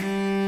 Música